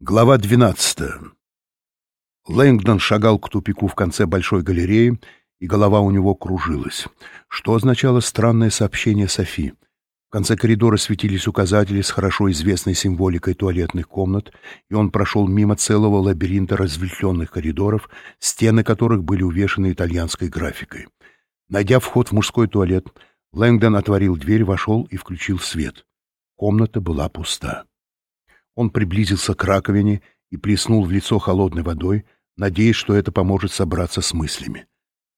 Глава 12. Лэнгдон шагал к тупику в конце большой галереи, и голова у него кружилась. Что означало странное сообщение Софи? В конце коридора светились указатели с хорошо известной символикой туалетных комнат, и он прошел мимо целого лабиринта разветвленных коридоров, стены которых были увешаны итальянской графикой. Найдя вход в мужской туалет, Лэнгдон отворил дверь, вошел и включил свет. Комната была пуста. Он приблизился к раковине и плеснул в лицо холодной водой, надеясь, что это поможет собраться с мыслями.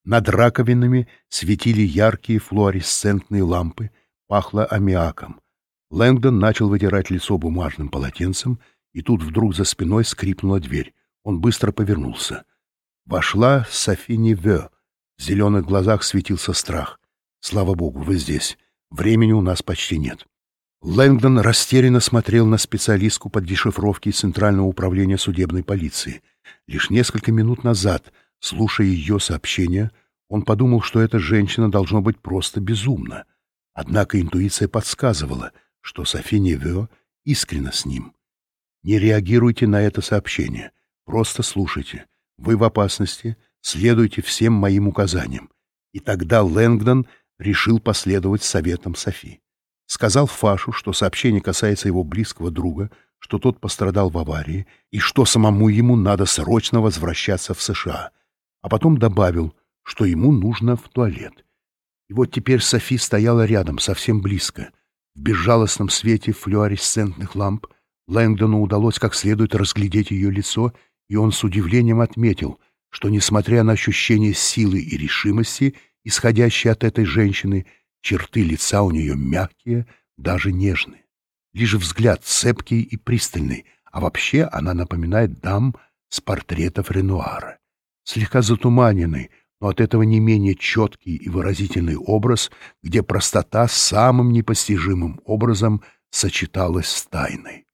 Над раковинами светили яркие флуоресцентные лампы, пахло аммиаком. Лэнгдон начал вытирать лицо бумажным полотенцем, и тут вдруг за спиной скрипнула дверь. Он быстро повернулся. Вошла Софи Неве. В зеленых глазах светился страх. «Слава богу, вы здесь. Времени у нас почти нет». Лэнгдон растерянно смотрел на специалистку по дешифровке Центрального управления судебной полиции. Лишь несколько минут назад, слушая ее сообщение, он подумал, что эта женщина должно быть просто безумна. Однако интуиция подсказывала, что Софи Неве искренна с ним. Не реагируйте на это сообщение, просто слушайте. Вы в опасности, следуйте всем моим указаниям. И тогда Лэнгдон решил последовать советам Софи. Сказал Фашу, что сообщение касается его близкого друга, что тот пострадал в аварии и что самому ему надо срочно возвращаться в США. А потом добавил, что ему нужно в туалет. И вот теперь Софи стояла рядом, совсем близко. В безжалостном свете флюоресцентных ламп Лэнгдону удалось как следует разглядеть ее лицо, и он с удивлением отметил, что, несмотря на ощущение силы и решимости, исходящие от этой женщины, Черты лица у нее мягкие, даже нежные. Лишь взгляд цепкий и пристальный, а вообще она напоминает дам с портретов Ренуара. Слегка затуманенный, но от этого не менее четкий и выразительный образ, где простота самым непостижимым образом сочеталась с тайной.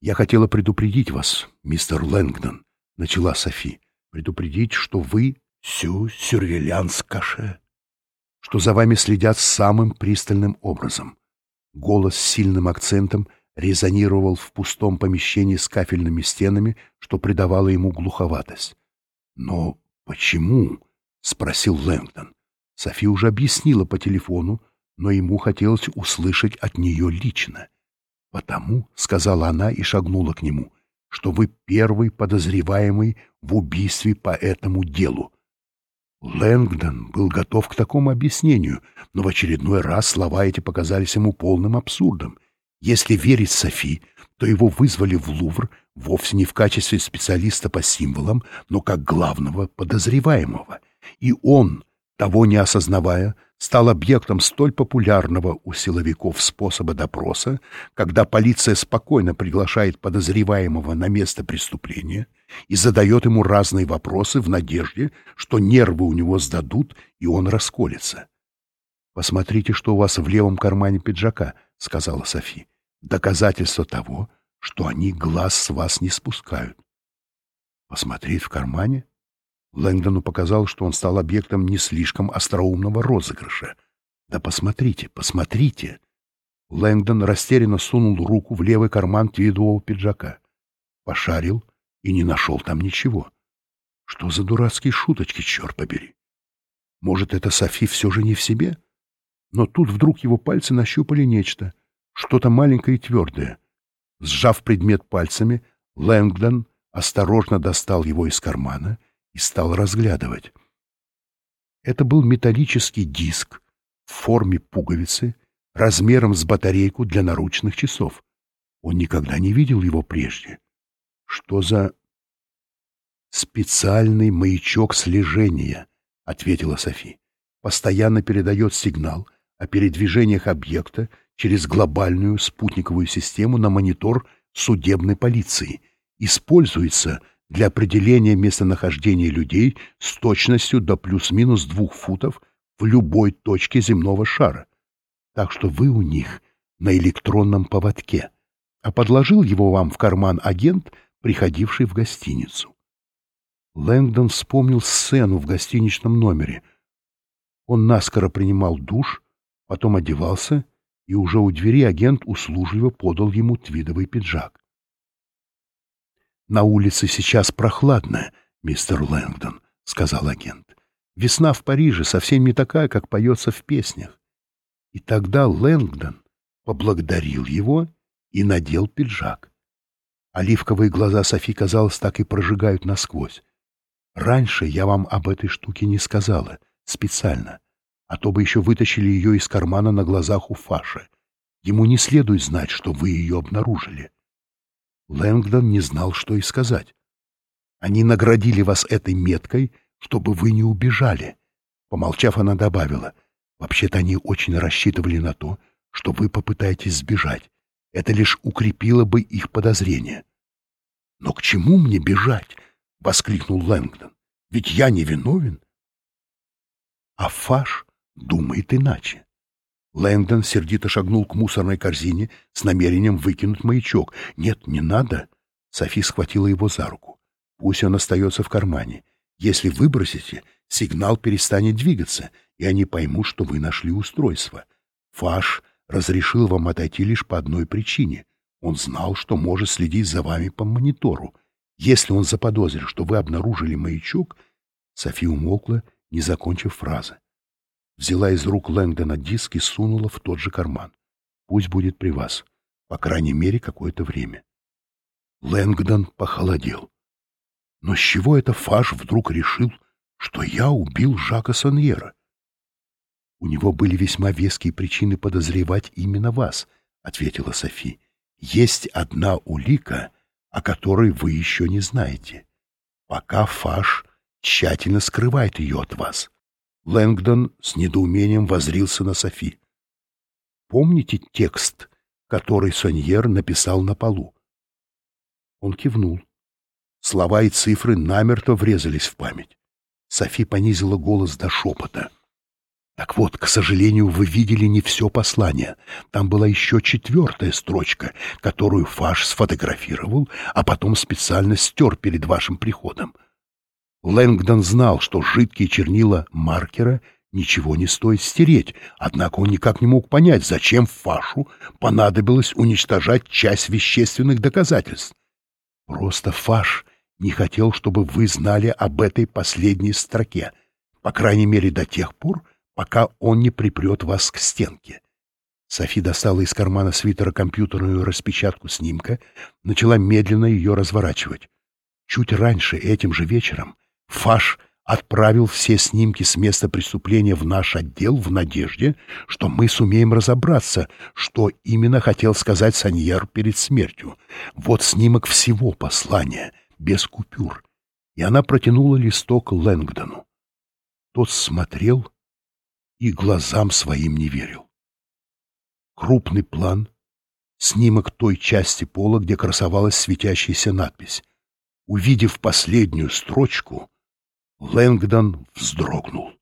«Я хотела предупредить вас, мистер Лэнгдон», — начала Софи, — «предупредить, что вы сю сюрвелянс каше» что за вами следят самым пристальным образом. Голос с сильным акцентом резонировал в пустом помещении с кафельными стенами, что придавало ему глуховатость. «Но почему?» — спросил Лэнгдон. Софи уже объяснила по телефону, но ему хотелось услышать от нее лично. «Потому», — сказала она и шагнула к нему, — «что вы первый подозреваемый в убийстве по этому делу. Лэнгдон был готов к такому объяснению, но в очередной раз слова эти показались ему полным абсурдом. Если верить Софи, то его вызвали в Лувр вовсе не в качестве специалиста по символам, но как главного подозреваемого. И он, того не осознавая, стал объектом столь популярного у силовиков способа допроса, когда полиция спокойно приглашает подозреваемого на место преступления и задает ему разные вопросы в надежде, что нервы у него сдадут, и он расколется. «Посмотрите, что у вас в левом кармане пиджака», — сказала Софи. «Доказательство того, что они глаз с вас не спускают». «Посмотреть в кармане?» Лэнгдону показал, что он стал объектом не слишком остроумного розыгрыша. «Да посмотрите, посмотрите!» Лэнгдон растерянно сунул руку в левый карман твидового пиджака. Пошарил и не нашел там ничего. Что за дурацкие шуточки, черт побери! Может, это Софи все же не в себе? Но тут вдруг его пальцы нащупали нечто, что-то маленькое и твердое. Сжав предмет пальцами, Лэнгдон осторожно достал его из кармана и стал разглядывать. Это был металлический диск в форме пуговицы, размером с батарейку для наручных часов. Он никогда не видел его прежде. Что за... «Специальный маячок слежения», — ответила Софи. «Постоянно передает сигнал о передвижениях объекта через глобальную спутниковую систему на монитор судебной полиции. Используется для определения местонахождения людей с точностью до плюс-минус двух футов в любой точке земного шара. Так что вы у них на электронном поводке. А подложил его вам в карман агент, приходивший в гостиницу. Лэнгдон вспомнил сцену в гостиничном номере. Он наскоро принимал душ, потом одевался, и уже у двери агент услужливо подал ему твидовый пиджак. «На улице сейчас прохладно, мистер Лэнгдон», — сказал агент. «Весна в Париже совсем не такая, как поется в песнях». И тогда Лэнгдон поблагодарил его и надел пиджак. Оливковые глаза Софи, казалось, так и прожигают насквозь. «Раньше я вам об этой штуке не сказала, специально, а то бы еще вытащили ее из кармана на глазах у Фаши. Ему не следует знать, что вы ее обнаружили». Лэнгдон не знал, что и сказать. «Они наградили вас этой меткой, чтобы вы не убежали». Помолчав, она добавила, «Вообще-то они очень рассчитывали на то, что вы попытаетесь сбежать. Это лишь укрепило бы их подозрения». «Но к чему мне бежать?» — воскликнул Лэнгдон. «Ведь я не виновен». А Фаш думает иначе. Лэнгдон сердито шагнул к мусорной корзине с намерением выкинуть маячок. «Нет, не надо!» Софи схватила его за руку. «Пусть он остается в кармане. Если выбросите, сигнал перестанет двигаться, и они поймут, что вы нашли устройство. Фаш разрешил вам отойти лишь по одной причине. Он знал, что может следить за вами по монитору. Если он заподозрил, что вы обнаружили маячок...» Софи умолкла, не закончив фразы взяла из рук Лэнгдона диск и сунула в тот же карман. Пусть будет при вас, по крайней мере, какое-то время. Лэнгдон похолодел. Но с чего это Фаш вдруг решил, что я убил Жака Соньера? У него были весьма веские причины подозревать именно вас, — ответила Софи. Есть одна улика, о которой вы еще не знаете. Пока Фаш тщательно скрывает ее от вас. Лэнгдон с недоумением возрился на Софи. «Помните текст, который Соньер написал на полу?» Он кивнул. Слова и цифры намертво врезались в память. Софи понизила голос до шепота. «Так вот, к сожалению, вы видели не все послание. Там была еще четвертая строчка, которую Фаш сфотографировал, а потом специально стер перед вашим приходом. Лэнгдон знал, что жидкие чернила маркера ничего не стоит стереть, однако он никак не мог понять, зачем Фашу понадобилось уничтожать часть вещественных доказательств. Просто Фаш не хотел, чтобы вы знали об этой последней строке, по крайней мере до тех пор, пока он не припрет вас к стенке. Софи достала из кармана свитера компьютерную распечатку снимка, начала медленно ее разворачивать. Чуть раньше, этим же вечером, Фаш отправил все снимки с места преступления в наш отдел в надежде, что мы сумеем разобраться, что именно хотел сказать Саньер перед смертью. Вот снимок всего послания, без купюр. И она протянула листок Лэнгдону. Тот смотрел и глазам своим не верил. Крупный план, снимок той части пола, где красовалась светящаяся надпись. Увидев последнюю строчку, Лэнгдон вздрогнул.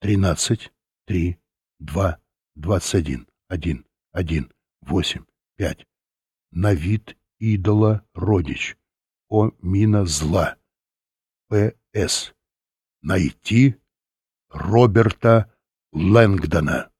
Тринадцать, три, два, двадцать один, один, один, восемь, пять. На вид идола родич. О мина зла. П.С. Найти Роберта Лэнгдона.